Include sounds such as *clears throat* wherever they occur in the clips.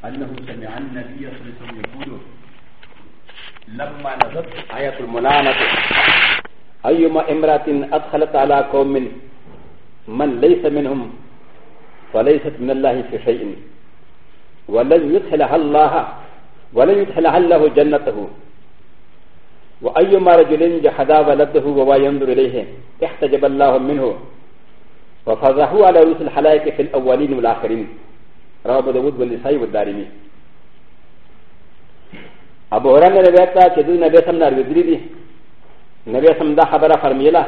أنه سمع النبي صلى الله عليه وسلم يقول لما نزلت آية الملانة أيما امرأة أدخلت على قوم من ليس منهم فليست من الله في شيء ولن يدخلها الله ولن يدخلها الله جنته وأيما رجل جحدا ولده وهو ينظر إليه احتجب الله منه وفضحوا على رؤوس الحلائق في الأولين والآخرين رواه ابو داود والنسائي والدارمي ابو هريره روایت ده چې دوی نبی سم نار وګری دي نبی سم دا خبره فرمایله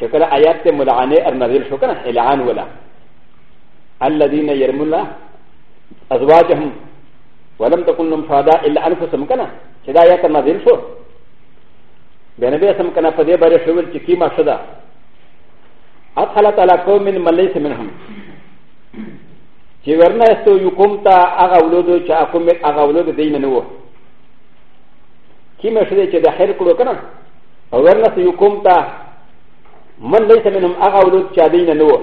چې کله آیات ته ملعنه ار نازل شو کنه العان ولا الذين يرمون ازواجهم ولم تكن لهم شهداء الا انفسهم کنه چې دا آیات نازل شو بیا نبی سم کنه په دې باندې شو چې کی مقصد ادخلت على قوم من ليس منهم چې ورنهستو یو کوم ته هغه اولودو چې کوم هغه اولودو دی نه وو کیمه شوه چې د خیر کړو کنه او ورنهستو یو کوم ته من لیس منهم هغه اولود چې دی نه وو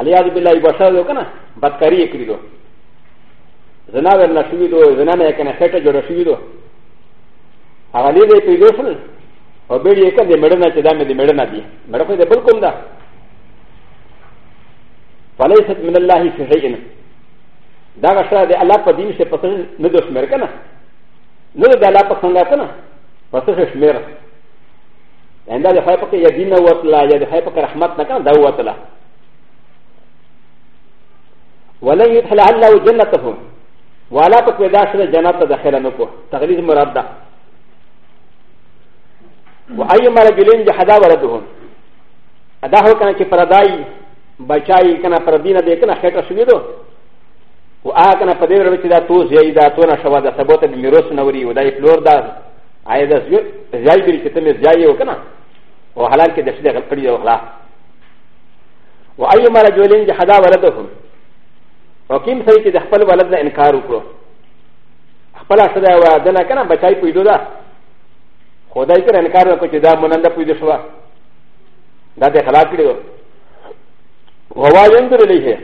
الیاذ بالله بشارو کنه بدکاری کړلو زنا ورنه شوې دو زنا نه کنه خټه جوړ شوې دو هغه لیدې پیدا شول او به یې کنه مړنه چې دا مې مړنه دی مړ خو دې بل کوم ده وليست من الله في شيء دا غشا دي الله په دین شه پسې نه دشمر کنه نه د الله په څنګه کنه پسې شمیر انده د خپل یا دین او وطلا یا د خپل رحمت نه کنه دا وطلا ولن يدخل الله جنتهم ولا تقوى داخل الجنة داخل نكو تغليظ مراد ده وأيما رجلين جحدا ولدهم أداه كان كفرداي بچای کنه پر دینه به کنه خټه شوی دو او هغه کنه په دې ورو چې دا تو زی دا تو نه شوا دا ثبوت به میروس نوري او دا فلور دا آی دا زیای بری چې ته زیای وکنه او حلال کې د شې غل کړی او خلاص و ايما رجلين جحدا ولدهم وكيم سي چې د خپل ولد نه انکار وکړو خپل اصله و دنه کنه بچای پویډو دا خدای کر انکار وکړو چې دا مونږ نه پویډو شو دا د خلاف کړو وهو ينظر اليه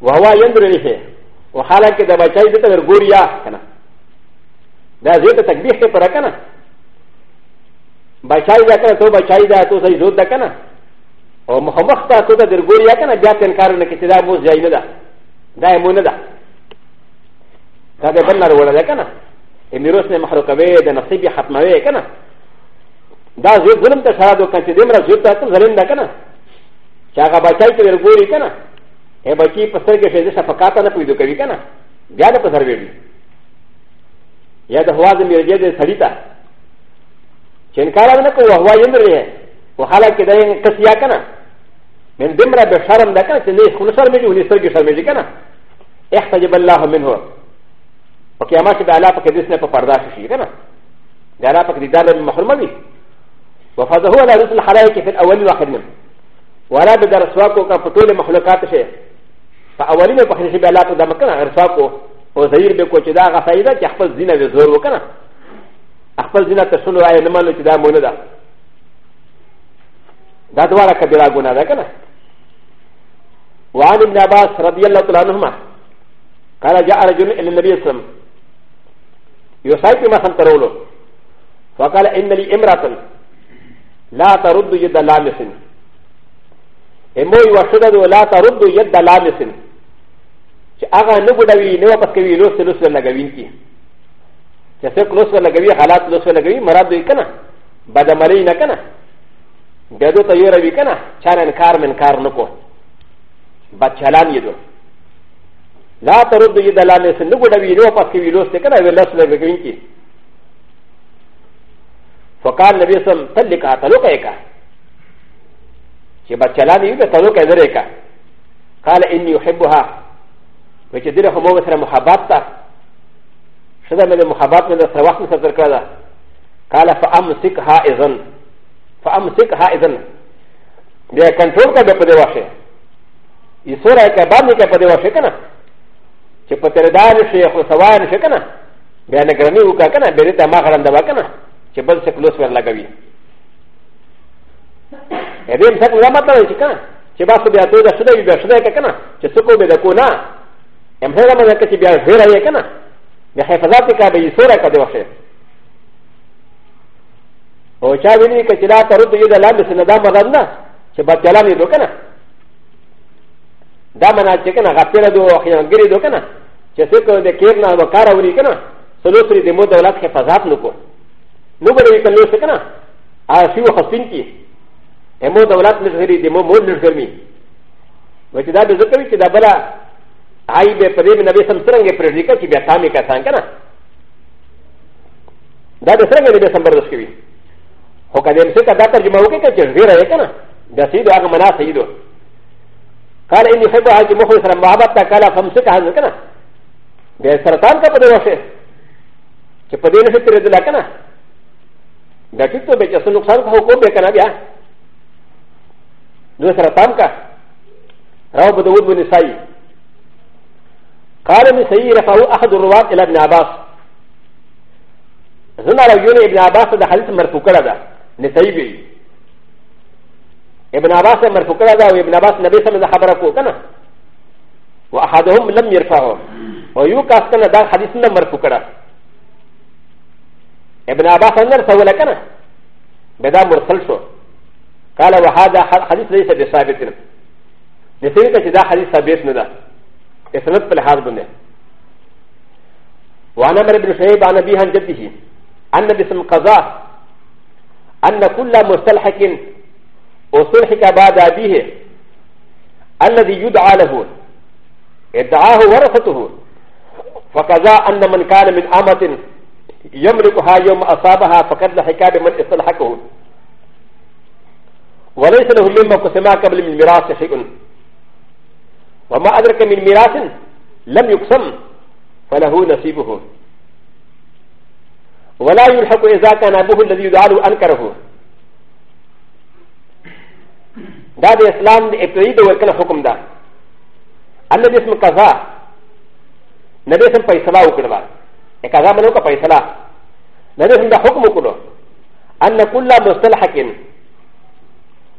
وهو ينظر اليه وحالك اذا بشاي زيت غوريا كنا دا زيت تكبيح كي پرا كنا بشاي دا كنا تو بشاي دا تو سي زود دا كنا او مخمخ تا تو دا غوريا كنا بیا تنكار نه كي دا موز جاي نه دا دا مو نه دا دا دا بل نه ولا دا كنا اميروس نه محروق وي دا نصيب ختموي كنا دا زيت ظلم ته شاد وكان چې دمر زيت تا ظلم دا كنا چې هغه بچای ته ورګوري کنه هغه بچی په سر کې شیزه شفقات نه پیدا کوي کنه بیا د پسر ویړي یا د هوا د میرجه د سړی ته چې انکار نه کوي هوا یې نه و حالانکه دا یې کسیا کنه من دمرا به شرم ده کنه چې نه خو سر میږي ونی سر کې شرم میږي کنه احتجب الله منه او قیامت به الله پاک دې نه په پرداش شي کنه دا الله پاک دې دار محرمه وي وفضه هو على رسل الحلائق في الاول والاخر منه ولا بدر سواكو كفتول مخلوقات شيء فاولين بخشي بلاتو دمكنا ارساكو وزير بكو تدا غفايدا تحفظ زينه بزور وكنا احفظ زينه تسلو اي نمالو تدا مولدا دا دوارا كبيرا غنا دا كنا وعن ابن عباس رضي الله تعالى عنهما قال جاء رجل الى النبي صلى الله عليه وسلم يسايق ما سنترولو فقال ان لي امراه لا ترد يد لامسين امو یو شده دو لا تردو ید دا لامسن چه آغا نگو دوی نو پس کوی لوس لوس لنگوین کی چه سرک لوس لنگوی حالات لوس لنگوی مراد دوی کنا بدا ملی نکنا دادو تا یو روی کنا چان انکار من انکار نکو بد چلان یدو لا تردو ید دا لامسن نگو دوی نو پس کوی لوس لکنا وی لوس لنگوین کی فقال نبی صلی اللہ علیہ وسلم تلکا تلکا چې بچلا دی که تلو کې درې کا قال ان يحبها و چې دغه مو سره محبت تا شدا مې محبت مې سره وخت سره کړل قال فامسكها اذن فامسكها اذن بیا کنټرول کا په دې واشه یې سره کې باندې کې په دې واشه کنه چې په تیر دار شي خو سوال شي کنه بیا نه ګرني وکا کنه بیا دې ته ما غرنده وکنه چې بل څه کلوس ور لګوي ا ب ي م سكو لا مطلع شكا شباب بيا تودا شدا بيا شدا كنا شسكو بيا كونا ام هلا ما نكتب بيا هيرا يكنا بحفظاتك بيا سورة كدوشي او چا ویني ک چې لا ترد یو د لاندې سندا مدد نه چې بچلان یې دوکنه دا منا چې کنه غپره دو خیانګری دوکنه چې څه کو د کېر نه وکاره ونی کنه سلوسری د مو دولت حفاظت نکو نو به وی کلو څه کنه آ سیو خصین کی مو دولت نشغري دي مو مول نشغرمي وچ دا به ذکر چې دا بلا آی به پرې نبی سم څنګه پرې ذکر چې بیا تامي کا څنګه نه دا به څنګه نبی سم برداشت کوي هو کله چې دا ترجمه وکړي چې غیر یې کنه دا سید هغه منا سیدو قال اني حب حاج مخلص سلام محبت تا قال فمسك هذا کنه بیا سرطان کا پدې وشه چې پدې نشته ترې دلا کنه دا ټیک ته به چې نقصان خو کو به کنه بیا ن و س ر ت ا م ك ا رواه ابو داود والنسائي قال النسائي رفعوا احد الرواه الى ابن عباس زنا رجل ابن عباس هذا حديث مرفوع كذا نسائي بي ابن عباس مرفوع كذا وابن عباس نبي صلى الله عليه وسلم كنا واحدهم لم يرفعه ويوكاس كنا دا حديث مرفوع كذا ابن عباس نرفعه لكنا بدا مرسل قال وهذا حديث ليس بثابت لسيدك اذا حديث ثابت ندى اسند في الحرب بنه وعن مر بن شهيب عن ابي عن جده ان باسم قضاء ان كل مستلحق وصلحك بعد ابيه الذي يدعى له ادعاه ورثته فقضى ان من كان من امه يملكها يوم اصابها فقد لحق بمن استلحقه وليس له مما قسم قبل من ميراث شيء وما أدرك من ميراث لم يقسم فله نصيبه ولا يلحق إذا كان أبوه الذي يدعى له أنكره دا د اسلام د ابتدایي دور کنه حکم ده الله اسم قضا نبی سم فیصله وکړه قضا منو کا حكم كله سم دا حکم وکړو ان کل مستلحق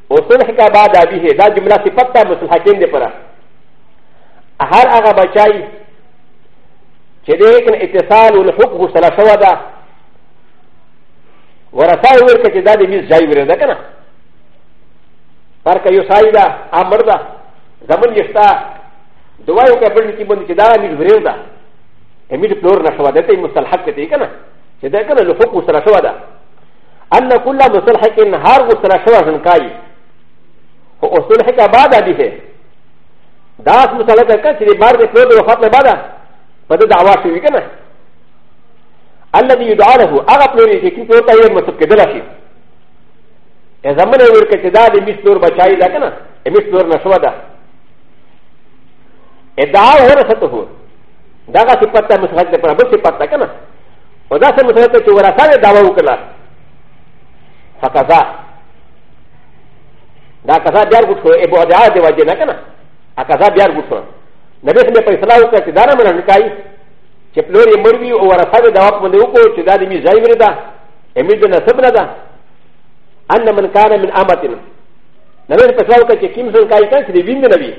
وصلح کا بعد ابيه دا جمله صفت تا مصلحتين دي پرا هر هغه بچای چې د یک اتصال او حقوق سره شو دا ورثه ورکه چې دا د میز ځای ورې ده کنه هر کایو سای دا امر دا زمون یشتا دوایو کې بل کې باندې چې دا میز ورې ده امید پلور نشو ده ته مصلحت کوي کنه چې دا کنه حقوق سره شو دا ان كل مصلحه هر غسر شو ځنکای اصول حكا بعد به داس مسالك كاتب بعد فلوس وفاطمه بعد بدل دعوات في كنا الذي يدعى له اغا فلوري في كيف يطير مسك دلاشي اذا من يقول كتداد مش نور بشاي ذا كنا مش نور نشوى ذا ادعى ورثته داغا سيبتا مسالك دقنا بس سيبتا كنا وذا سيبتا كورثان دعوه كلا فكذا だからビアルコエボダーディワジェナカナアカザビアルコなぜかイスラムからダラマランカイチェプロリムビューオーラサビダープのウコチダディミザイブリダエミジナサブラダアンナマンカナミンアマティンなぜかイスラムからキムソンカイカンチディビンデナビ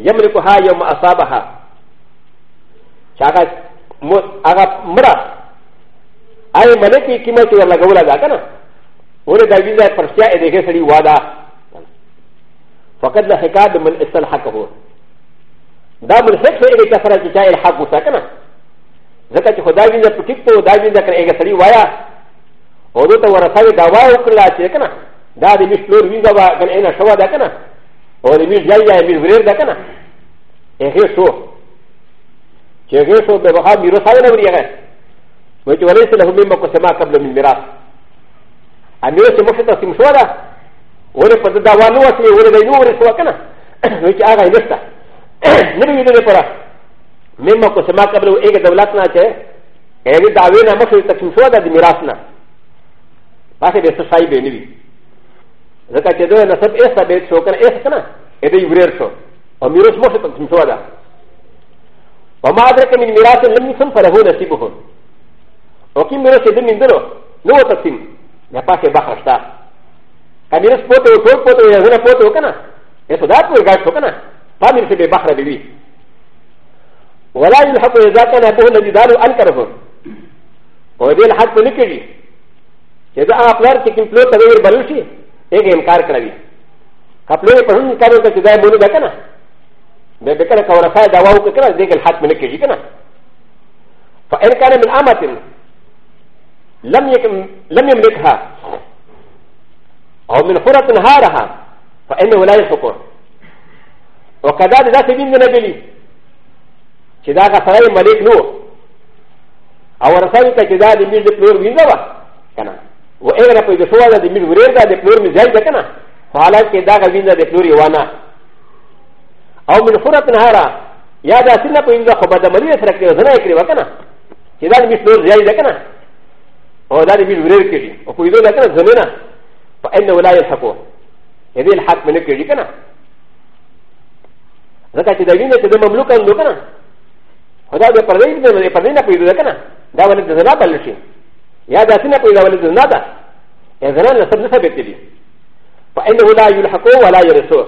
ヤムリコハヨマアサバハシャガアガムラアイマネキキマチュアラガウラダカナ و ل د ا و ي ن ا فرشتيا ا د ه س ر ي وادا فقد ل ح ك ا د من ا س ل ح ك ه دا من ح ك س ا ل ك ف ر ا ت ي ا ا ل ح ق و س ا ك ن ا ذكا ت خ د ا و ي ن ا تكتو د ا و ي ن ا ك ر ا ج س ر ي وايا و د و ت و ر ث ا ل د ا و ا و ك ل ا ت ي ك ن ا دا د م ش ل و ر و ي ز ا و ا ك ن ا ن ا ش و ا د ا ك ن ا و د م ش ج ا ي ا م ش ورير د ا ك ن ا ا ه ش و ش ه ش و ب ب ه ا م ي ر و س ا ي ن ا و ر ي غ ا ويقول ليس لهم مما قسما قبل من ميراث アミューシモシタシムシュワダ、ウォルフォルダワノワシウォルダイノウォルシュワカナ、ウィチアガイネスタ。ネビディレパラ、メモコシマカブルエゲダウラスナチェ、エビダウェナモシタシムシュワダディミラスナ。パセベスサイベニビ。ザカチェドエナセプエスタベツオカナエスカナ、エディブレルショ、オミューシモシタシムシュワダ。ウマダケミミラスナミソンファラホナシブホン。オキミラシディミンドロ、ノワタシム。*clears throat* やぱしばはした。カミルスポトウ、トウポトウ、ヤズナポトウかな。えそだとガットかな。パミルスベバハラビビ。ولا يلحق إذا كان أبوه الذي داروا أنكرهم وهذه الحق نكري إذا أخبار تكن فلو تغير بلوشي إيه إنكار كربي كفلو يفهم إنكار كتدا مولو ده كنا بكنا كورثاء دواو كنا ذيك الحق نكري كنا فإن كان من أمة لم يملكها او من حرة نهارها فإنه لا يشكر وكذلك ذا سبيل من نبلي كذا غسرائي ملك نو او رسالي كذا دي مير دي بلور ويزا كنا وإغرا في دسوا دي مير ورير دي بلور مزاج كنا فعلا كذا غوينزا دي بلور يوانا او من حرة نهارها يا دا سنة في ويزا خبادة مليئة سرقية وزنا يكري وكنا كذا دي مير دي بلور زيادة كنا او دا دې ویل کېږي او په دې ډول کنه زمينه فإن ولا يلحقو دې الحق منه کېږي کنه ځکه چې دا ویني چې د مملوک اندو کنه خدا دې پردې دې پردې نه پیدا کنه دا ولې د زنا بل شي یا دا څنګه پیدا ولې د زنا ده یا زنا نه سب نه ثابت دي فإن ولا يلحقو ولا يرسو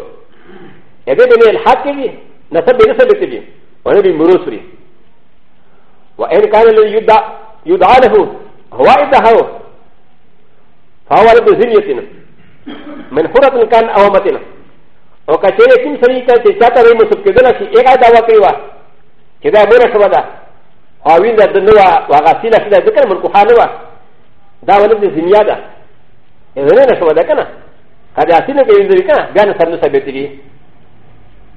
دې دې الحق کېږي نه سب نه ثابت دي ولې مرسري وإن كان الذي يدعى له هو يدهو فهو رب زنيتنا من حرة كان أومتنا وكثير يتم سريكا تشاتا بهم سبكدنا شيء إيقا دعوة كيوا كذا مورا شوا دا هاوين دا دنوا وغاسيلا شدا ذكر من كحانوا دا ولد زنيا دا إذن شوا دا كنا هذا أسينا كيوين ذلك بيانا سرنسا بيتيجي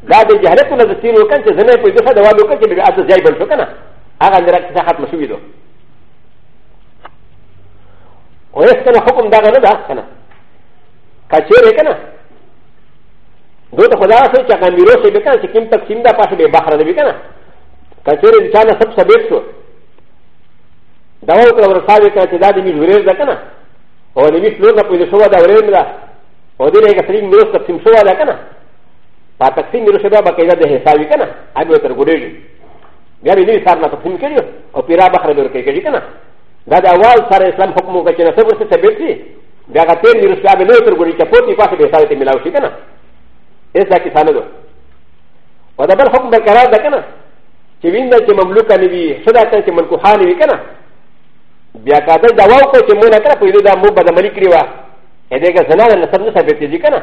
دا د جهالت نه د تیرو کان چې زنه په دغه دوالو کې به اته ځای بل شو کنه هغه درک څخه ختم شوې دوه و ي س ك ن حكم د ا غ ن د ا ك ن ا كاشير ك ن ا دو ت خدا سو چا كان ميرو سي بكنا چكيم تقسيم دا پاش بي بحر نبي كنا كاشير انسان سب سبيت سو داو كلا ورسا بي كنا چه دا دي ميز ورير دا كنا و نبي سلور نا پوزي شوا دا ورير دا و دي رأي كسرين ميرو تقسيم شوا دا كنا پا تقسيم ميرو شبا بقيدا دا حسابي كنا عدو تر گوريجي بیا بي نبي سارنا تقسيم کريو و پيرا بحر دور کري كنا だだわされ、スラムホームがちなせぶせべき。だが、てんにるさべのとごりかぽにパセベされてみらうしかな。えさきさなど。わだばほんばからだかな。ちびんだちまむるかにび、そだかちまんこはにびかな。ビアカザだわこちもなかぷりだもばだまりきりわ。えでがさならさむさべてじかな。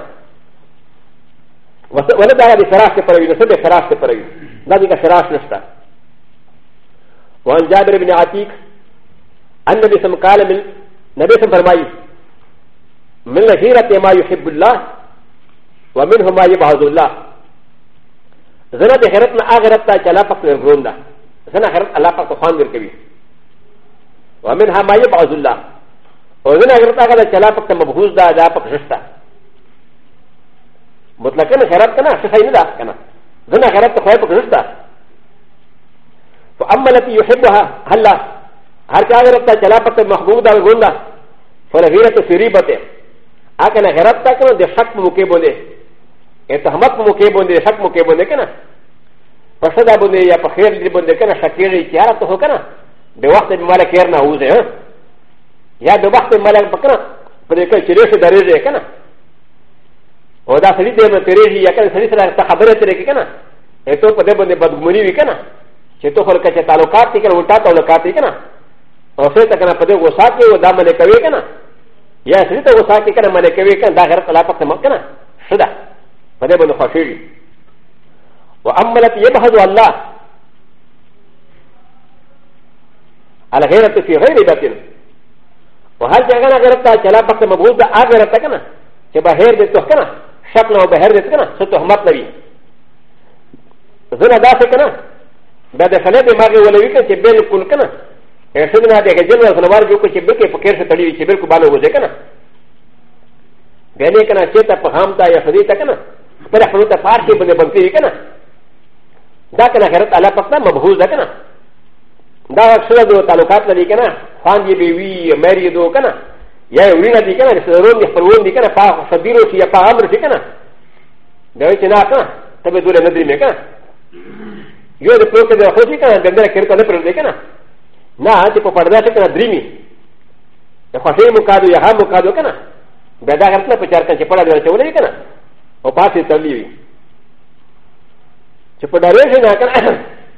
わだだりさらしてパラビのせべさらしてパラビ。なぜかさらしてした。わんじゃべるびなあていく。ان نبي سم قال من نبي سم فرماي من لهيرة ما يحب الله ومنه ما يبعد الله زنا د خیرت نه هغه رب ته چې الله پاک ورغون ده زنا خیرت الله پاک خوان ورکوي ومنها ما يبعد الله او زنا خیرت هغه ده چې الله پاک ته مبغوز ده الله پاک شسته مطلقاً خیرت کنه څه شی نه ده کنه زنا خیرت ته خو پاک شسته فاما التي يحبها الله هر چا غیرت تا چلا پتا محبوب دا گوندا فل غیرت سری بتے اکنا غیرت تا کنا دے شک موکے بوندے اتہمت موکے بوندے شک موکے بوندے کنا پسدا بوندے یا پخیر دی بوندے کنا شکیری کیارا تو ہو کنا دے وقت میں مالا کیر نہ ہوزے ہاں یا دے وقت میں مالا پکنا پر ایک چرے سے ڈرے رہے کنا او دا سری دے میں تیرے یا کنا سری سرا تا خبر تیرے کنا اے تو پدے بوندے بدگمنی وی کنا چے تو خلق چے تعلقات تے کنا الٹا تعلقات تے کنا او سره ته کنه په دې غوسه کې و دا مله کوي کنه یا سره ته غوسه کې کنه مله کوي کنه دا غیر خلاف ته مکه نه صدا په دې باندې خوشي و عملت يبحث الله على غيرته في غير باطل وهل جاءنا غيرتا چلا پخت مبغوض دا غيرتا کنه چې بهر دې ته کنه شکل او بهر دې کنه څه تهمت لري زنه دا څه کنه دا د خلې دماغي ولوي کنه چې بالکل کنه ا س ن ا د ه جنرال سنوار جو كي بكي فكير ستالي كي بكو بالو وزي كنا غني كنا شتا فهمتا يا فديتا كنا فلا حلوتا فاركي بن بنتي كنا دا كنا هرت على فتا مبهوز كنا دا سوى دو تعلقات لدي كنا فاندي بيوي مري دو كنا يا وينا دي كنا سرون دي فرون دي كنا فا صديرو كي يا فا امر دي كنا دا يتنا كنا تبدو لنا دري مكنا يو دي بروكي دا خوشي كنا بندر كيرتا نفر دي كنا なあてパパダシェクラドリミー。ファシェムカドヤハムカドカナ。ベダガスナプチャーカンチパラダシェウレカナ。オパシタミー。チパダレシェナカナ。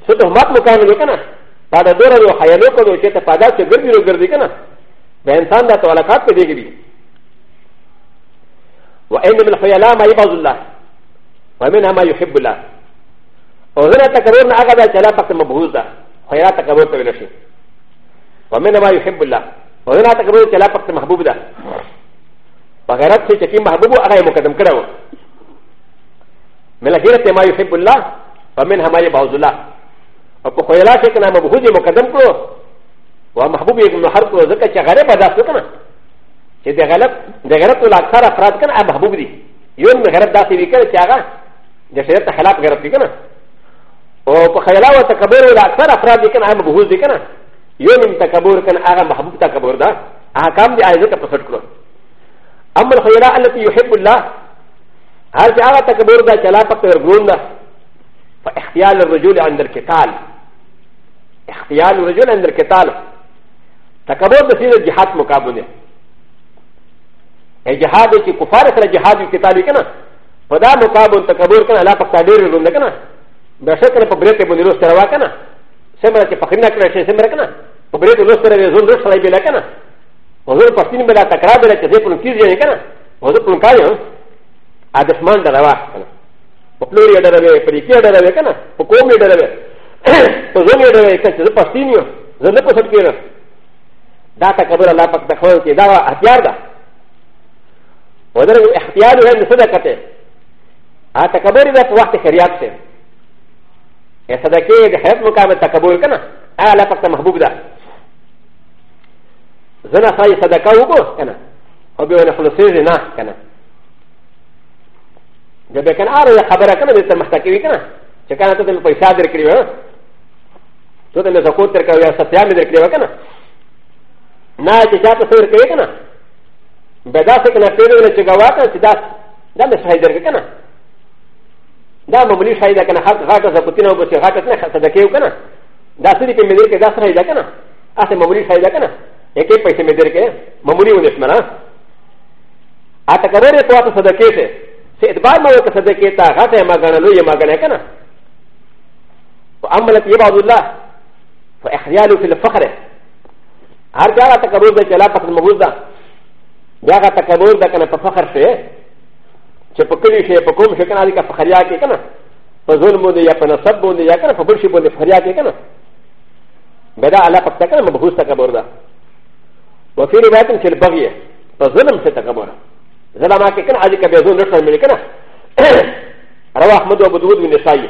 ソトマクカドカナ。パダドラのハヤノコドシェタパダシェグリルグリカナ。ベンサンダトアラカプディギビ。وإن من الخيلاء ما يبغض الله ومنها ما يحب الله وهنا تكبرنا أغدا شلافة مبغوزة خيلاء تكبرت بنشي ومنما يحب الله وذنا تقبل كلا فقط محبوب ده وغيرت في شكي محبوب أغاية مقدم كده من غيرة ما يحب الله ومنها ما يبعوز الله وكو خيلا شكنا مبهوز مقدم كده ومحبوب يكون محرق وذكا شغالب هذا سكنا شده غلب ده غيرت الأكثر أفراد كان محبوب دي يوم غيرت داسي بيكنا شاغا ده شدت خلاف غيرت بيكنا وكو خيلا وتكبر الأكثر أفراد كان محبوب دي كنا よんたかぼうかんあがまぶたかぼうだ。あかんであいかぷさくろ。あんまほやあなたよへぶら。あじゃあたかぼうだかなぱたるぐんだ。ファエヒアルのジュリアンダケタル。エヒアルのジュリアンダケタル。たかぼうだしのジハトもかぶね。ジハドキコファレスジハドキタリケナ。パダムカブンタカブルカナラパタデルルンデカナ。バシャカナパブレテブルスタワカナ。セマラチパクリナクラシェセマラカナ。و بريد نصر يزول نصر بلا كنا وزول فاستين بلا تكرا بلا كذي كل كيز يعني كنا وزول كل كايا هذا اسمان دروا كنا وبلوري دروا بريكي دروا كنا وكومي دروا وزول دروا كنا كذي فاستين يو زلنا بسات كنا دا تكبر الله بك تخوان كي دا اختيار دا وزول اختيار هو صدقته هذا تكبر إذا في وقت خريات سين صدقه ده حيات مقام التكبر كنا أعلى فقط محبوب ده زنا خای صدقه وکړه کنه خو به ونه خلاصېږي نه کنه د به کنه اره خبره کنه د تر مخته کوي کنه چې کنه ته تل پیسې درکړي و ته تل زکوت درکړي یا ستیا مې درکړي و کنه نه چې چاته څور کوي کنه به دا څه کنه پیډونه چې غواته چې دا دا مې شاهد درکړي کنه دا معمولی شاهد کنه حق غاټه زکوتینه وبسي غاټه نه صدقه وکنه دا سړي په مې درکړي دا سره یې کنه اته معمولی شاهد کنه ا ك ي پيسے میں دیر کے ممولی و نشمنا آتا کرے تو آتا صدقے سے سے ادبار میں وہ کا صدقے تا غات ہے ماغانا لو یہ ماغانا ہے کنا فعملت عباد اللہ فاخیالو فی الفخر هر جا تکبر دا چلا پس مبوز دا بیا غا تکبر دا کنا پا فخر شے چه پا کلی شے پا کوم شے کنا دی کا فخریا کے کنا پا ظلم بوندے یا پا نصب بوندے یا کنا پا برشی بوندے فخریا کے کنا بدا اللہ پکتا کنا مبہوز تکبر دا وفي روايه في البغيه فظلم ستكبر زلمك كان عليك بيزون رسل ملكنا *coughs* روى احمد وابو داود من النسائي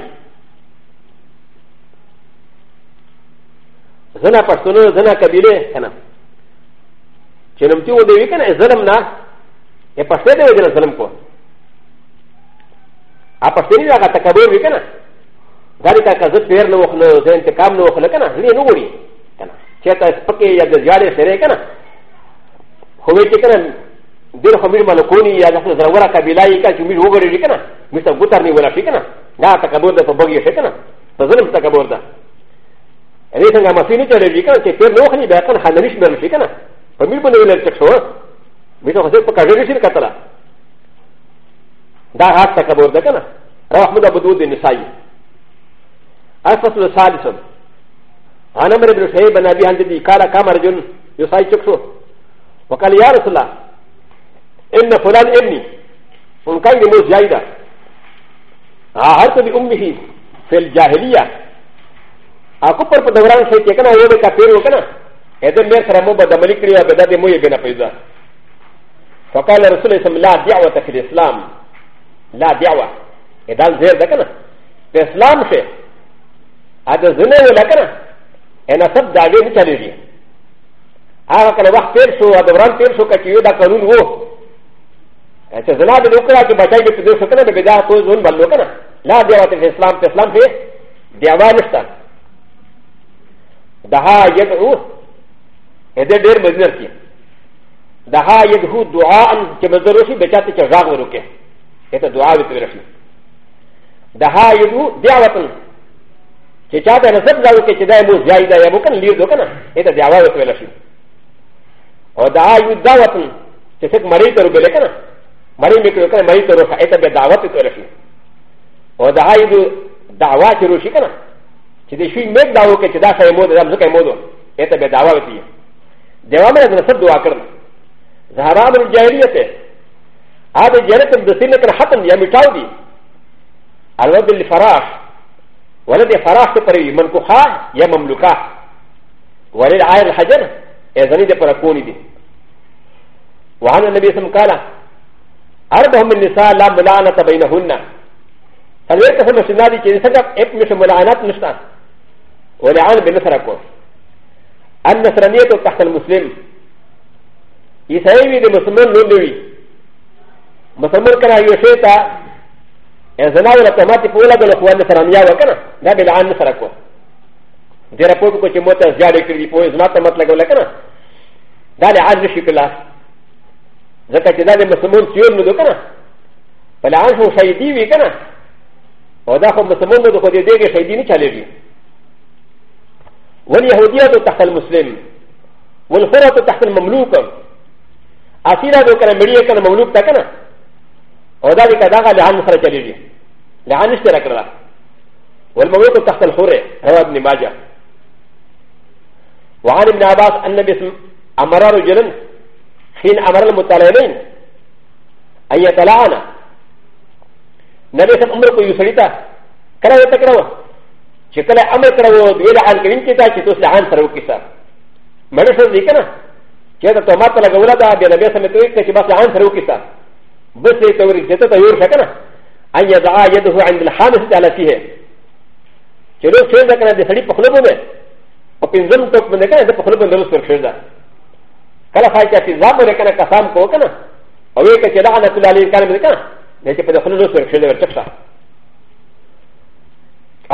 زنا پښتون زنا قبيله کنه چنمتي و دوي کنه ظلم نه يا پښتون دې وځل ظلم کو ا پښتون یې هغه تکبر وکنه ذلك كذب پیر نو خلک انتقام نو خلک نه نه نوري کنه چته پکې یا د زیاده سره کنه هو يتكلم دير حمير ملكوني يا جسد زرورة كبيلاي كا شمير هو غير كنا مستر بوترني ولا شكنا لا تكبر ده فبغي شكنا فظلم تكبر ده يعني سنجا ما فيني ترى كنا كتير لوخني بيكون حنريش بيرن شكنا حمير بنو ولا تكشوا ميتو خسر بكاجر شيل كتلا ده هات تكبر ده كنا روح مدا بدود النسائي الفصل الثالث عن امر بن شهيب بن ابي عند بي قال كما رجل يسعي تكشوا وقال يا رسول الله ان فلان ابني وكان يموت جايدا عهدت بامه في الجاهليه اكو پر دوران شي کې کنه وې کا پیر وکنه اته مې سره مو بد عمل کړی او بد دې مو یې بنا پیدا فقال رسول الله صلى الله عليه وسلم لا دعوه في الاسلام لا دعوه اذا زير ده کنه په اسلام شه اده زنه ولا کنه انا سب دعوه نه چلے دي هغه کله وخت تیر شو او دوران تیر شو که یو دا قانون وو چې زنا دې وکړه چې بچای دې پدې سکنه دې بیا خو ځون بلو کنه لا دی راته په اسلام په اسلام کې دیوا نشته دها یدعو دې ډېر مزنر کې دها یدعو دعاء چې مزر شي بچاته چې غاغ ورکه ته دعا وې تر شي دها یدعو دعوتن چې چاته نسب لاو کې چې دای مو زیاده یا مو کنه لیدو کنه ته دعا وې تر شي و د ا ي و د ا و ت ن چې څوک مړی ته روبل کنه مړی میکړو کنه مړی ته روښه ایته به دعوت ته رشي او د ا ي و دعوا چې روشي کنه چې د شوی میک داو کې چې دا شی مو د ځکه مو دو ایته به دعوا وتی دیوا مې د سر دعا کړم زهراب الجاهلیت ا د جنت د سینې کړه ختم یا میټاو دي الود الفراش ولد فراش ته پرې منکوخه یا مملوکه ولد عائل حجر ا ز ن ي د ا ر ا ك و ن ي د ي وعن النبي سم قال أ ر ب ه من النساء لا م ل ا ن ة بينهن فلو كفر مسلمان ي ك ي سكب ا ب مش م ل ا ن ة نشتا ولعن بنسرقو النصرانيه تحت المسلم يسعي لمسلمان نونوي مسلمان كان يشيتا ا ز ن ا و ل ت م ا ت ي فولا بالاخوان نصرانيه وكنا لا بلعن نسرقو ا ل ر ا ب و ك ك ت م و ت ا زياده كريم فوز ما تمت لك ولا كنا だれあるしくら。だから、だれもそもんつよんのどかな。パラアンフォシャイディーウィカナ。おだほんもそもんのどこででげしゃいでにちゃれる。واليهودية تحت المسلم والحرة تحت المملوك أسيرة دو كان مريا كان مملوك تكنا وذلك داغا لعن سر جليلي لعن اشترك لها والمملوك تحت الحرة روى ابن ماجه وعن ابن عباس أن امر رجلا حين امر المطالبين ان يتلاعنا نبي سم امر کو یوسریتا کرا وتا کرا چې کله امر کړو دوی له حال کوین کې تا چې تاسو لحان سره وکیسا مړ شو دی کنه چې ته تو ماته لګولا دا بیا نبی سم ته وکړه چې بس لحان سره وکیسا بس یې تورې چې ته یور شکنه ان يدعى يده عند الحامس على فيه چې نو څنګه کنه د سړي په خلبونه او پنځم ټوک باندې کنه د په خلبونه درس ورخېدا کله فای چې تیزاب ورې کنه قسم کو کنه او یې کچې دا نه کله لې کلمې کنه نه چې په دخل نو سره شلې ورچښه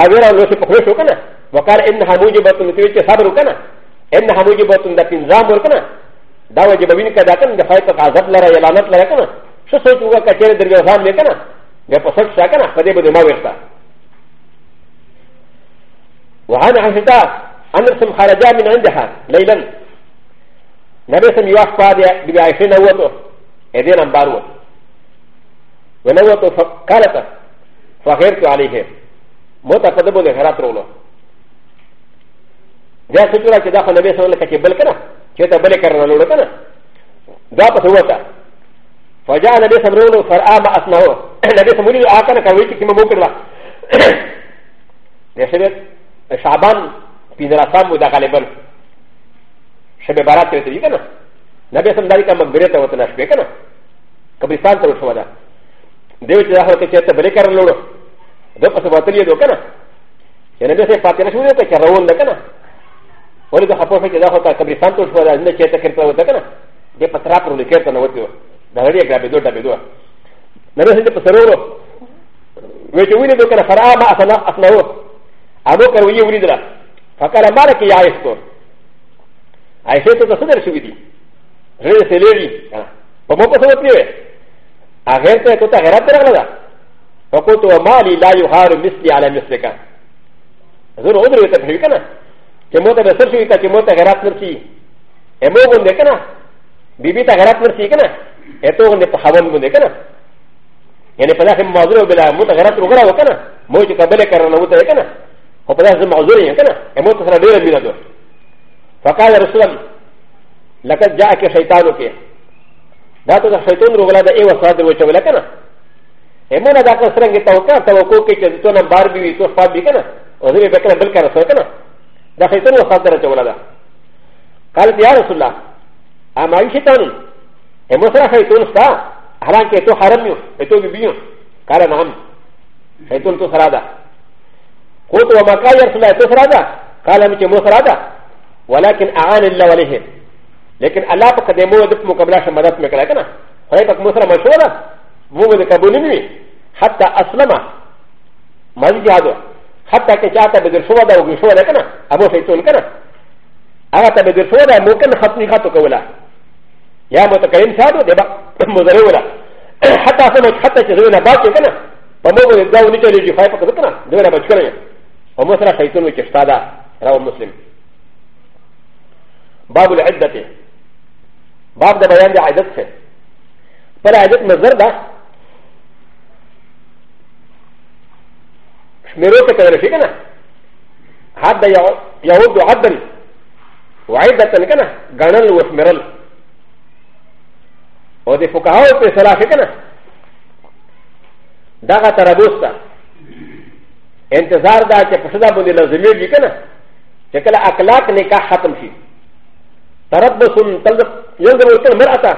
اگر نو سره په خو شو کنه وقال انها موجبه نتیجه صبر کنه انها موجبه د تیزاب ور کنه دا وجب وین کدا کنه د فای په عذاب لره یا لعنت لره کنه څه سوچ وګه کچې درګه ځان لې کنه بیا په سر شا کنه په دې بده ما ورته وعن عائشه ان رسم خرجا من عندها ليلا なべさみわかで、びあいしなわと、えでんばわ。ウナワトファカラタ、ファヘルトアリヘ、モタパドボデハラトロ。ジャストラキダファナベソンレケベルカナ、チェタベレカナロカナ。ダパトワタ。ファジャーナベサムローファアマアスナオ、ナベサムリアカナカウィキキマモクラ。ネシェレ、シャバン、ピザラサムダカレブル。*clears throat* *clears throat* شب بارات کې رسېږي کنه نبی سم دای کا مغبره ته وته نشوي کنه قبرستان ته شو دا دیو چې هغه کې ته بلې کار لوړو د پس وتلې دو کنه چې نبی سه فاطمه شو ته چې روان ده کنه ولې د خپل کې دا هو ته قبرستان ته شو دا نه چې ته کړته وته کنه دې پترا پر لیکه ته نه وته دا لري ګرابې دوه ډبې دوه نبی سه په سرورو وې چې ویني دو کنه فرامه اسنه اسنه او ابو کروي ویني درا فقال مالك يا عيسو アイシェトがするしゅうり。レセレリ。パモコソプレー。アヘルトタヘラテラダ。パコトアマリラユハルミスリアラミスレカ。ゾロオブレタプリカナ。ケモタベセシュウィカケモタヘラプリシエモゴンデカナ。ビビタヘラプリシカナ。エトウンデパハワンゴンデカナ。エネパラヘマズロベラモタヘラプログラウカナ。モチカベレカナウタエカナ。オペラズマズリエカナ。エモタヘラベレミナド。فقال رسول لقد جاءك شيطانك دا ته شیطان روغلا د ایو سره دی وچول کنه همونه دا که څنګه توکا توکو کې چې ته نه بار بي وي تو فاب بي کنه او دې به کنه بل کنه سره کنه دا شیطان وفات در چولا دا قال يا رسول الله اما شیطان همو سره شیطان ستا حالان کې تو حرم یو ته بي بيو قال نعم شیطان تو سره دا کو تو ما کا يا رسول الله تو سره دا قال مې مو سره دا ولكن اعان الله عليهم لكن الله قد يمر بك مقابله شمالات مكلاكنا هيك مثلا مشهوره مو كابوني حتى اسلم مزج هذا حتى كشاتا بدر شوادا وغشوادا كنا ابو شيطان كنا اغاتا بدر شوادا ممكن خطني خطو كولا يا متكلم شادو دبا *coughs* مزرولا *coughs* حتى اسلم حتى شزونا باكي كنا ومو بداو نيجي فايفك كنا دولا بشكرا ومثلا شيطان وكشتادا رواه مسلم باب العدة باب ده بيان ده عدد سه فلا عدد مزر ده شميرو تكرر شيء كنا هذا يعود عدا وعدة كنا غنل وشميرل وده فقهاء في سلاح كنا ده تربوس ده انتظار ده چې په صدا باندې لازمي دي کنه چې کله اخلاق نکاح ختم شي تربص ينظر الى المراه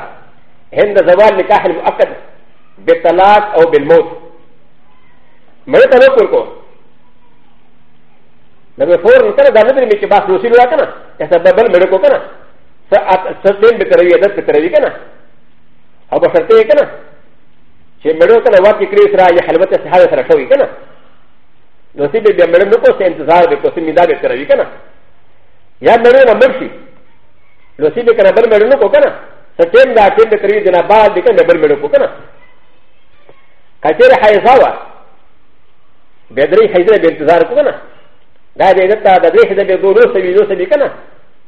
عند زوال نكاح المؤكد بالطلاق او بالموت مرتا نقولكم لما فور نترى ده ندري مش بس نوصل ولا كنا يسبب الملكو كنا فأتسدين بتروي عدد بتروي كنا أو بشرتي كنا شيء ملو كنا وقت يكري سرا يحلمت السحابة سرا شوي كنا نصيب بيا ملو نقص انتظار بكو سميدا بتروي كنا يا ملو ما مرشي ロシビカナブルメルノコカナ、サテンダーテンデクリーディナバーディカナブルメルコカナ。カテレハイザワ、ベドリハイザベンツザーコカナ。ダディエタダディヘザベドロセビドセビカナ。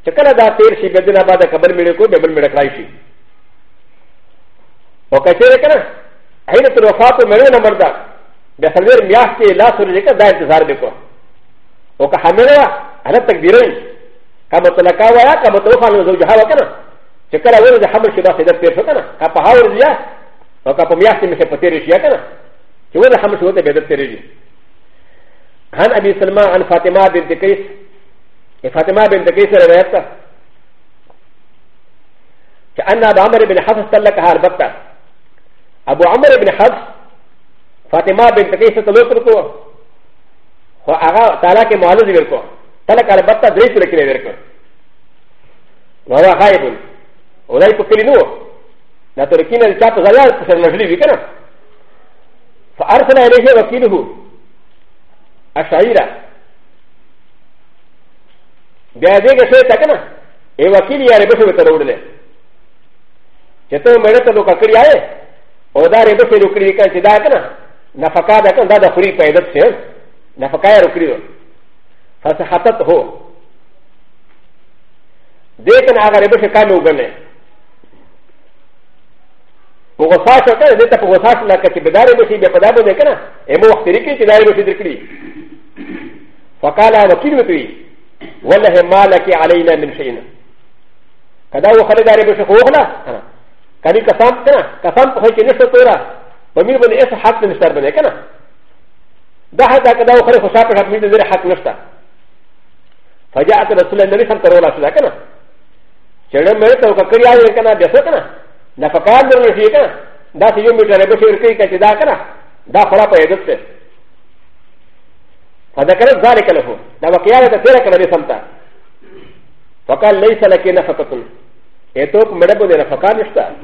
チェカナダテルシベディナバダカブルメルコベブルメルクライシー。オカテレカナ、アイドルファトメルナバダ、ベサルミヤスティラスウリカダイツザーディコ。オカハメラ、アラタグディレン。كما تلقى ويا كما توفى من زوجها وكنا شكرا ولد حمل شباب سيدات بيرشو كنا كما هاور زيا وكما مياستي مثل فتيرش يا كنا شولد حمل شباب بيدات تيريجي عن ابي سلمى عن فاطمه بنت كيس فاطمه بنت كيس روايتها كان ابو عمرو بن حفص تلقاها البته ابو عمرو بن حفص فاطمه بنت كيس تلقاها و هغه تعالی کې معالزه وکړه ただからバッターデートできれば。わらはやぶん。おらいときりの。なとりきなりチャプザラープセンのフリビカナ。ファーサラエレヘアキルフ。アシャイラ。であげがせたかな。エワキリアレブシュウトローデ。チェトメレタドカクリアエ。オダレブシュウクリカチダーカナ。なファカダカンダダフリーパイドシェル。なファカヤロクリオ。فسحتت هو دیکن هغه ربش کامه وګنه وغصا شو کنه دته په غصا شو لکه چې بدارې بشي بیا په دا بده کنه ایمو وخت لري کې چې دارې بشي درکړي فقال وکیل وتوي والله ما لك علينا من شيء کدا و خلې دارې بشي خو وغلا کدي قسم کنه قسم خو چې نشته تورا په مين باندې اس حق نشته باندې کنه دا حدا کدا و خلې خو صاحب حق دې حق نشته فجاءت رسول النبي صلى الله عليه وسلم كنا شرم مرت او كريا كنا بيسو كنا نفقات درنا شيء كنا دا سيو ميتر بشي ركي كشدا كنا دا خلا پا يدد سي فذكرت ذلك له دا وقيا دا تيرا كنا بيسمتا فقال ليس لك نفقة اتوك مربو دي نفقات نشتا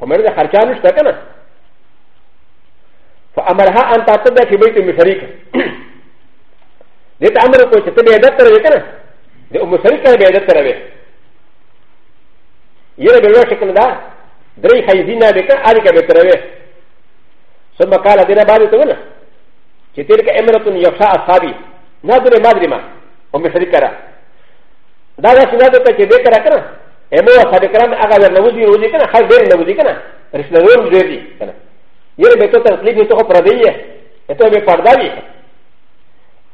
ومرد خرچان نشتا كنا فأمرها أن تعتد في بيت المشريك でたまらこちてべだったらべかなでおむすりかべだったらべやれべろしくんだでいはいじなべかありかべたらべそのかわらでらばるとなちてるかえめらとによさあさびなぜまじまおむすりからだがしなぜかちでからかなえもさべからあがらのうじうじかなはべるのうじかな私のうじかなやれべとたらすりびとこらでいえとべぱだり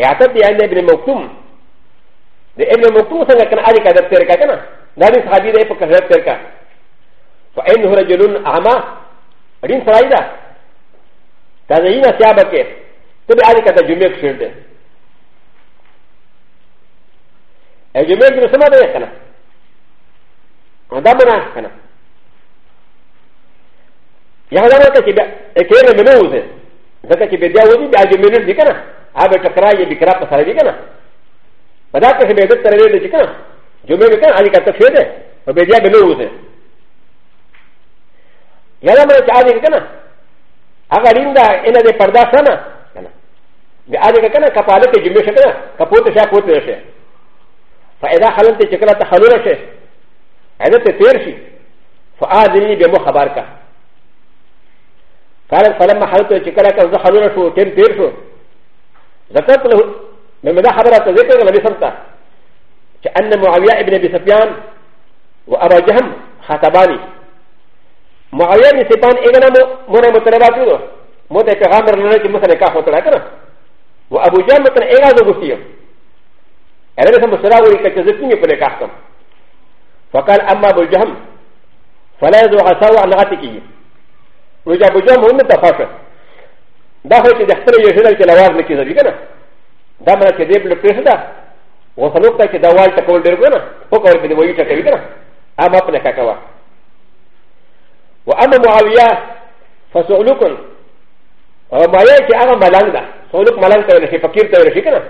ا ت ت ي ا ن ابن مكتوم د ابن مكتوم سنه كان علي كذا تركا كان داري صحابي ده فكذا تركا فانه رجل اعمى رين سرايدا تزيين ثيابك تبي علي كذا جميع شرد الجميع بن سما ده كان ودمنا كان يا هذا ما كتب كيف منوزه ذكرت بداوي بعد جميع ذكرنا アベトクライビクラパサリガナ。パダケヘベトテレビジカナ。ジュメリカンアリカタフェデ、パベジャベロウゼ。ヤラマチアリガナ。アガリンダエナデパダサナ。アリガナカパレテジュメシャナ、カポテシャポテシャ。ファエダハランテチェクラタハルラシェエダテテルシファアディニビモハバーカカラファラマハルトチェクラカザハルラシュテンテルシュ ذكرت له مما حضرت ذكر النبي صلى الله عليه وسلم معاويه بن ابي سفيان وابا جهم خطباني معاويه بن سفيان اغنى منا متنباتي موت غامر لنا مثلا كاف وتلاكنا وابو جهم مثلا اغنى زوجتي انا لسه مسراوي كتزكيني في كافتم فقال اما ابو جهم فلا يزوغ سوى عن غاتكي وجاب ابو جهم ونتفاشل だほうきでストレージャーでワールドキズビガナ。ダマーキデブルプレスダ。ウォファノタキダワータコールデルガナ。ポコールデルウォータキビガナ。アマプレカカワ。ウアマモアウヤファソウルコン。ウマヤキアママランダ。ソウルマランタウンヘファキルタウンシガナ。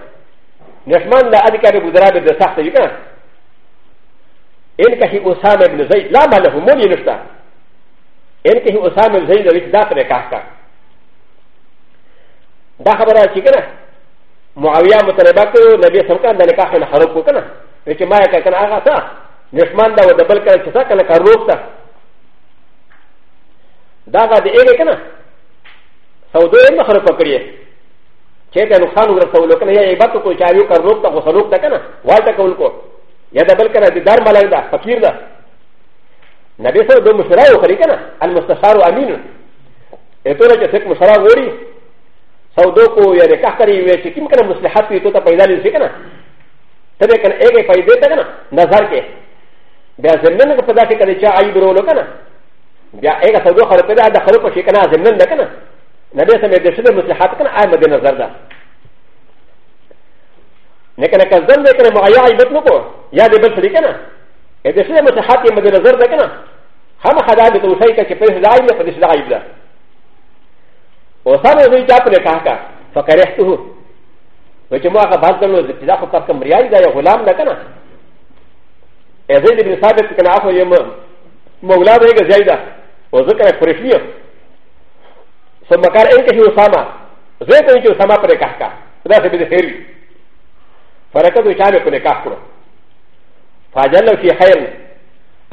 ナシマンダアディカルブザラベルサフタユガナ。エンカヒウサメブルザイラマラフモニルスタ。エンカヒウサメブルザイラビザプレカカ。دا خبره چې کنه معاویه مطالبه کړو نبی سم کان د نکاح نه حرام کو کنه چې ما یې کنه هغه تا دشمن دا د بل کړه چې تا کنه کار روښته دا غا دې یې کنه سودو یې مخره پکړي چې دا نقصان ورسول کنه یا عبادت کو چاویو کار روښته کو سلوک کنه والته کول کو یا د بل کړه د دار ملک دا فقیر دا نبی سره د مشرا وکړي کنه المستشار امین اته راځي چې مشرا وړي او دو کو یا رکا کری ہوئے کہ کم کنا مصلحت ہوئی تو تا پیدا لیسی کنا تبے کنا ایک ایک پیدے تا کنا نظر کے بیا زمنن کا پدا کے کنا چا آئی برولو کنا بیا ایک سو دو خلق پیدا دا خلق پشی کنا زمنن دا کنا نبی سمی دشد مصلحت کنا آئی مدی نظر دا لیکن اکا زم دے کنا مغیا آئی بطنو کو یا دے بل سری کنا دشد مصلحت مدی نظر دا کنا خام خدا بیتو سائی کنا چی پیس دا آئی دا پیس دا آئی دا و س ا م ه زي جاب نكاكا فكرهته وجمع بعض الناس اذا خطر كم ريال اذا غلام لكنا ازيد بن ثابت كان عفوا يوم مولى بيغ زايده وذكر قريشيه ثم قال انت هي اسامه زيد انت اسامه بركاكا لا تبي تهري فركض شابه بنكاكا فاجل في خير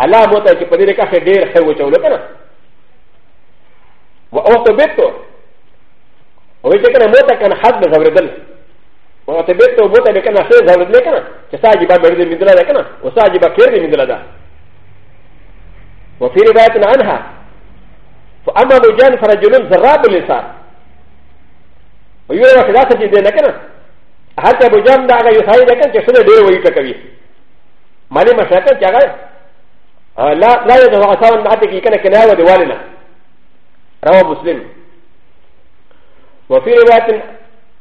الله موتى كبير كاكا دير خير وجولتنا واوتو بيتو و ي ت ك ن موتا كان حد بزوردل و ت ب ت و موتا كان حد بزوردل كان كساجبا مرد من دلالا كان وساجبا كيرد من دلالا وفي روايه عنها فاما لجان فرجل زراب اللسان ويرى خلافه دينا كان حتى بجان دعا يسعي لكن كسر دير ويتكوي مالي مشاكل كاغا لا لا يدعو اصابا حتى كي كان كناوه دوالنا روى مسلم وفي روايه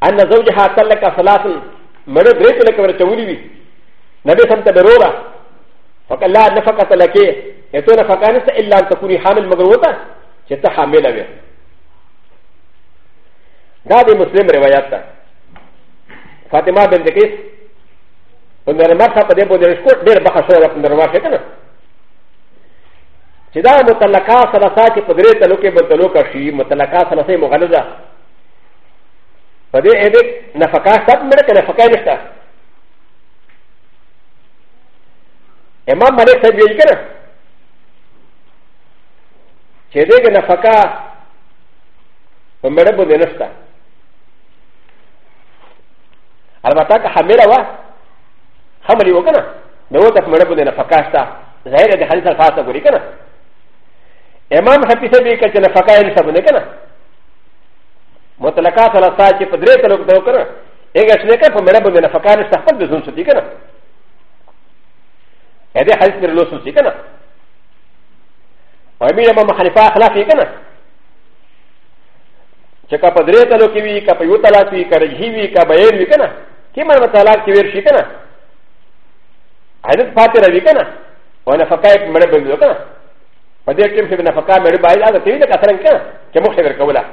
ان زوجها تلك ثلاث مرد ريت لك ورتولي نبي سمت برورا فقال لا نفقه لك يتون فقانت الا ان تكوني حامل مغروطه شتا حامله به هذه مسلم روايات فاطمه بنت كيس ونرمى فقد يبدو الشكوك دير بحشوره ونرمى شكله چې دا متلقه سلاسه چې په درې تلو کې بل تلو کا شي متلقه سلاسه مغلظه ファデエビナファカサブメレケナファカリスタエママレセビエイケナチェデゲナファカファメレブデナスタアルバタカハメラワハマリウケナナウタフメレブデナファカスタザイレデハリサファサブリケナエママハピセビエケナファカリサブネケナ متلقات على ساتي فدريت لو دوكر اجا شنكا فمرابو من افكار استحقت بزون سوتيكنا هذه حديث من اللوسن سيكنا وامين امام حنيفه خلافي كنا چکا پدریت لو کی وی کا پیو تلا کی کر جی وی کا بیر وی کنا کی من متلا کی ویر شي کنا حدیث فاتره وی کنا وانا فقایت مړ بندو کنا پدې کې چې نفقه مړ بایل هغه ته دې کترن کنا چې مخ خبر کوله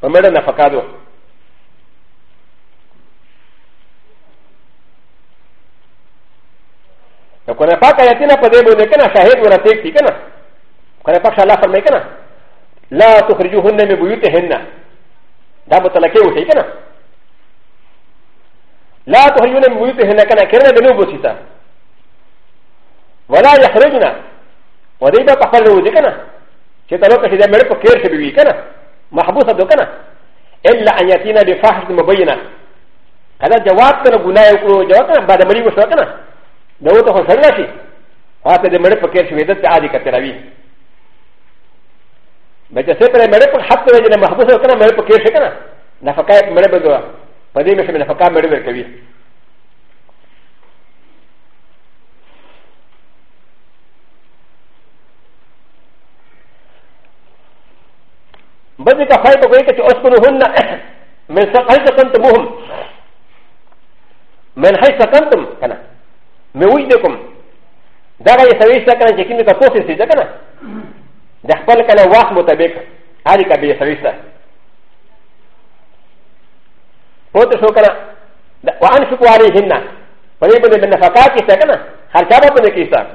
ファメランアファカドこのパカヤティナパデブネケナシャヘドラテキキキナこのパシャラファメケナラトフリジュウンネメブユテヘンナダムタラケウシケナラトフリジュウンネムユテヘンナケナケナベノブシタワラヤフリジュナワディバパファルウジケナチェタロケシデメルコケルシビビケナ محبوسه دوكنا الا ان ياتينا بفحش مبينه هذا جواب كان غناء يقولوا جواب كان بعد مريم وشوكنا دوته هو سنغشي هذا المريم فكر شويدت عادي كتراوي بجا سيبر المريم حتى لو محبوسه كان مريم فكر شكنا نفقات مريم بدوها فدي مش من نفقات مريم كبير بدي كفايه بغيك اسكنهن *coughs* من حيث سكنتموهم من حيث سكنتم انا من وجدكم دغه يسوي سكن چې کینه تاسو سي ده کنه د خپل کله واخ مطابق هاري کبي يسوي سره پوت شو کنه وان شو کوالي هنه پرې باندې من نفقات کې کنه خرچه به پدې کې سره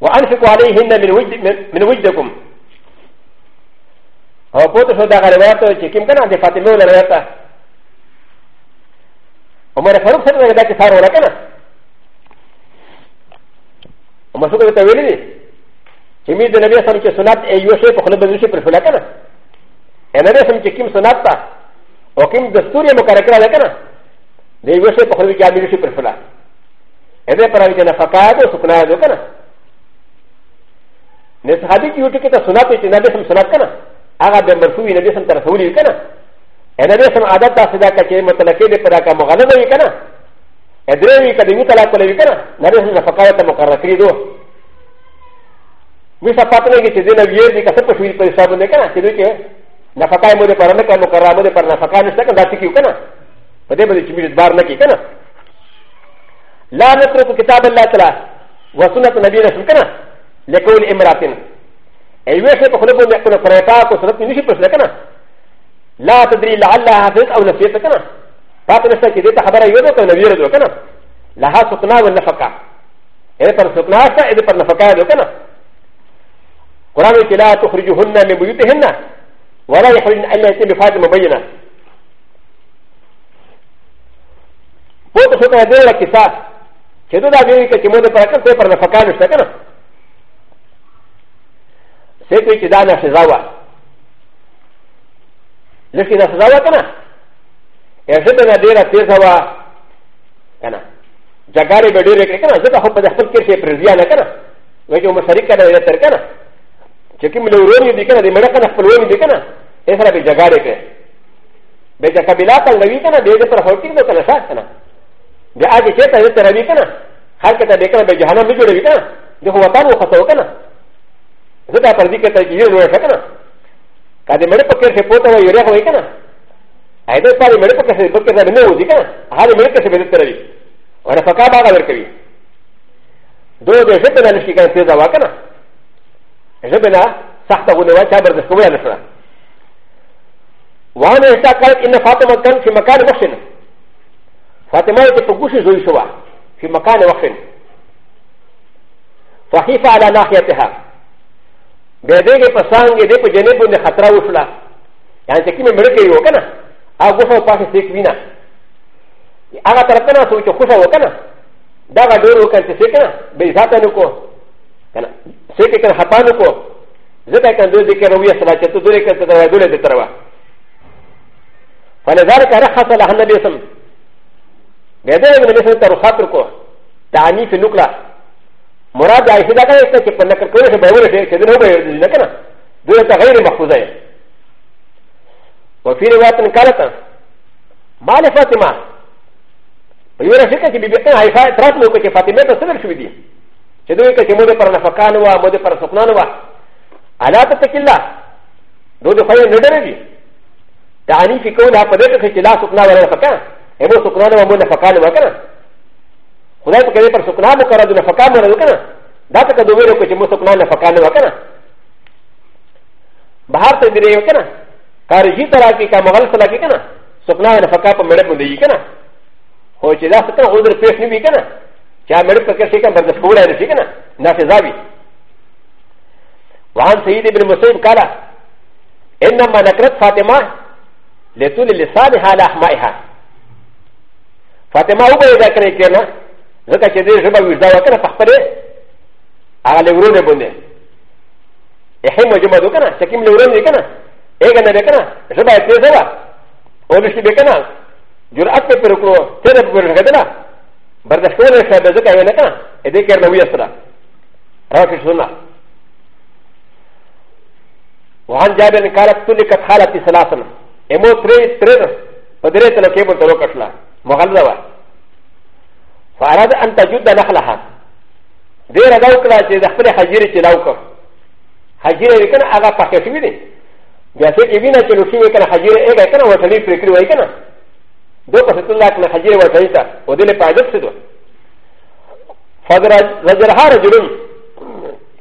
وان شو کوالي هنه من وجد من وجدكم او پوتو شو دغه روایت چې کوم کنه د فاطمه له روایت عمر فاروق سره دا چې فارو لکنه او مسعود ته ویلي دي چې می د نبی سره چې سنت ای یو شی په خپل بزو شي پر فلا کنه ان نبی سره چې کوم سنت تا او کوم دستور یې مقرره کړل کنه د یو شی په خپل کې عامل شي پر فلا ان دې پرانی چې نفقات او سکنا دو کنه نه صحابي چې یو ټکی ته سنت چې نبی سره سنت کنه هغه به مرفوع نبی سم ته رسولي کنه ا نبی سم عادت تاسو دا کچې متلکې دې پدا کا مغلظ وي کنه ا درې وی کدی یو طلاق ولې کنه نبی سم فقاهت مقرر کړی دو وی صفات نه کې چې دې نبی دې کا څه په شویل په حساب نه کنه چې دوی کې نفقای مو دې پر نه کړه مقرر مو دې پر نفقای نشته کنه ځکه کیو کنه په دې باندې چې موږ بار نه کی کنه لا نترك كتاب الله تعالى وسنة النبي رسول كنا لكل امرأة ا ي و ش ي ب خ ل ب و ن يكون فريقا وسرط من يشي بسلكنا لا تدري لعلها حفظ او نسيت كنا فاتنا سكي ديتا خبر يوضو كان نبير دو كنا لها سكنا والنفقا اذا پر سكنا سا اذا پر نفقا دو كنا قرآن لا تخرجهن من بيوتهن ولا يخرجن الا يتم بفاج مبينه فوق سكنا دير لكسا كدو دا بيوي كتمون پر اكل پر نفقا نشتا كنا セピチダナシザワレシダザワカナエシダナデラテザワカナジャガリベディレクカナゼタホパダフケシプレジアナカナウェジオマサリカナレタカナチキミルロニディカナディメラカナフォロニディカナエサラビジャガリケベジャカビラカナディカナディレタホキノカナサカナでアジェタレタラビカナハケタディカナベジャハナミジュレビカナでホワタウォカトウカナ ز ك ا ب ر د ي ك ت ا ك ي ر و ش ك ن ا ك ا د ي م ر ي ب ك ر ش ي ب و ت و ي ر ي ه و ي ك ن ا ا د ي ب ا ر ي م ر ي ب ك ر ش ي ب و ت و ي ر ي ه و ي ك ن ا ه ا د ي م ر ي ب ك ر ش ي ب و ت و ي ر ي و ن ا ف ك ا ب ا غ ا ر ك ر ي دو د ش ب ن ا ل ش ي ك ا ن ت ي ز ا و ا ك ن ا ج ب ن ا س ح ت ه و ن و ا ش ا ب ر د س ك و ي ا ن ش ر ا و ا ن ا ش ت ا ك ا ل إ ن ف ا ط م ة كان في مكان وحشن ف ا ط م ة تقوش زوي شوى في مكان وحشن فحيف على ناحيتها ب ا د ي ك ي فسان ي د ي ك جنب و خطرا وشلا يعني تكيم مركي وكنا اغوصا وقاسي سيكوينا اغا تركنا سوچ خوشا وكنا داغا دور وكان تسيكنا بيزاتا نكو كنا سيكي كان حطا نكو زتا كان دور دي كروية صلاة تو دور كان تتروا دولة تتروا فلذلك رخص لها النبي صلى الله عليه وسلم بيدنا من النبي صلى الله عليه وسلم ترخاطركو تعنيف النقلة مراد عائشة دا كان يستطيع أن نكر كل شيء بيقول شيء كذا هو بيقول لك أنا دولة غير محفوظة وفي رواية قالت ما لفاطمة ويقول شيء كذا بيبقى عائشة ترات له كذا فاطمة تصبر شو بدي كذا كذا مودة پر نفقان وا مودة پر سكنان وا على تتكلا دولة خير ندر دي تعني في كون ها بدر كذا لا سكنان ولا نفقان هو سكنان ولا نفقان وكذا خدای په کې پر سکنا مو کرا د نفقا مو نه وکنه دا ته کدو ویلو چې مو سکنا نفقا نه وکنه بهر ته دی وکنه کار جی ترا کې کا مغل سلا کې کنه سکنا نفقا په مړ باندې یې کنه هو چې دا ستنه اودر پېښ نه وی کنه چې مړ په کې شي کنه برداشت کولای نه شي کنه نافذابي وعن سيد ابن مسعود قال انما ذكرت فاطمه لتول لسانها على احمائها فاطمه هو بيذكر كده ځکه چې دې ژبه وجدا وکړه په خپل هغه لورونه باندې احیم وجمه دو کنه چې کوم لورونه دي کنه هغه نه کنه ژبه یې تیزه وا اولشي به کنه جرأت په پر کړو تیر په پر غدلا برداشت کولای شي د ځکه یې نه کنه دې کړنه وی اسره راکې سنت وعن جابر قالت تلك خالتي ثلاثا امو تري تري فدريت لكيبو تلوكتلا مغلظه فاراد ان تجد نخلها دير دوكلا تدخل حجيري تلاوكا حجيري كان اغا فاكتوي دي بياسك يبينا تلوشيوي كان حجيري ايغا كان وطني فريكري وي كان دوكا ستلا كان حجيري وطني تا ودل پايدت سدو فضر رجلها رجلون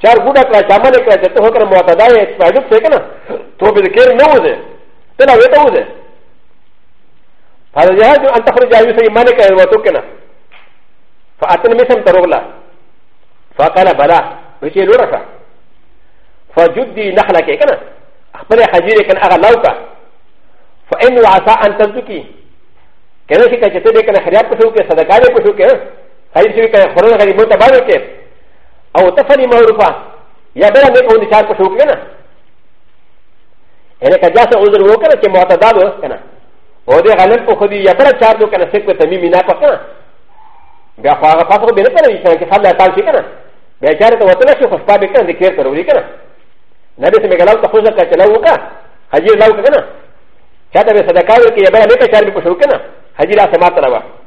چار بودا کلا شامل کلا چتو ہو کر معتدا ہے پايدت سے کنا تو بذکر نو دے تلا ویتا ہو دے فضر جہاز ان تخرج جاوی سے مالک ہے وتو کنا فاتن مسم تروغلا فقال بلا وشي لورشا فجدي نخلك كنا اخبر حجيرك ان اغلوك فان عسى ان تزكي كذا شيء كتبت كان حجاب بشوك صدقات بشوك خير شيء كان خرون غير متبارك او تفني معروفا يا بلا نكون نشار بشوك كنا ا ل ا ك ج ا س ع ذ ر و ك ن ا ك م ع ت د ا د و كنا و د ي غلط خدي يا بلا شاردو كنا سكت تميمي ناقص كنا بیا خو هغه پاسه خو به نه پوهېږي که نه چې سم اتال شي که نه بیا چارې ته وتلی شي خو شپه به که نه د کیر ته راولي که نه نه دې سمې ګلاو ته خو ځکه چې لو وکړه حجي لو که نه چا ته به صدقه ورکړي یا بیا لکه چار به پوښو که نه حجي لا سمات راوه